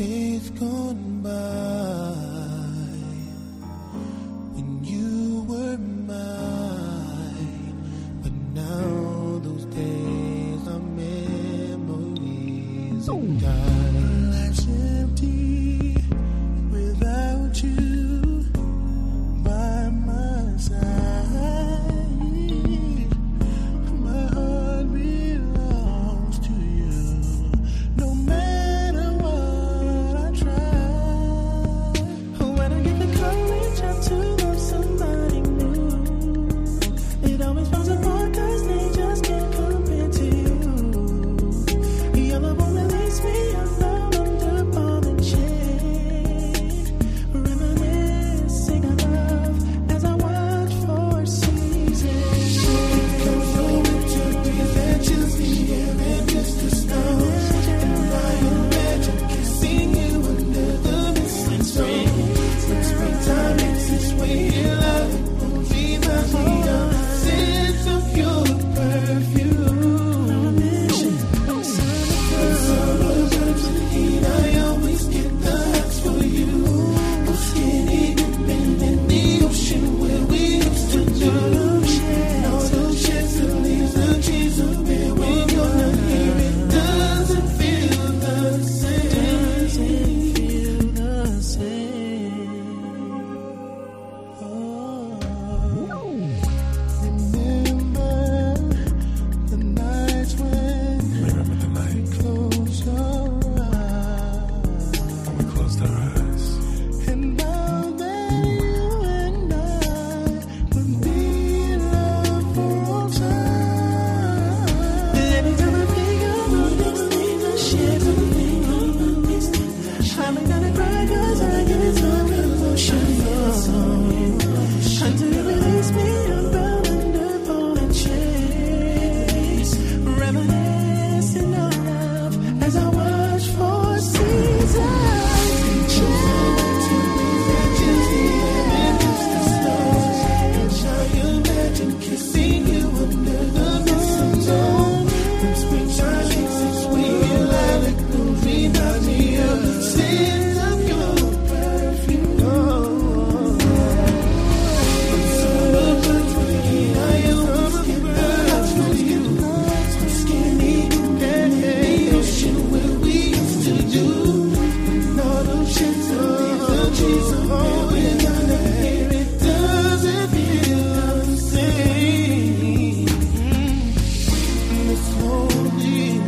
days gone by when you were mine, but now those days are memories and. You. holy.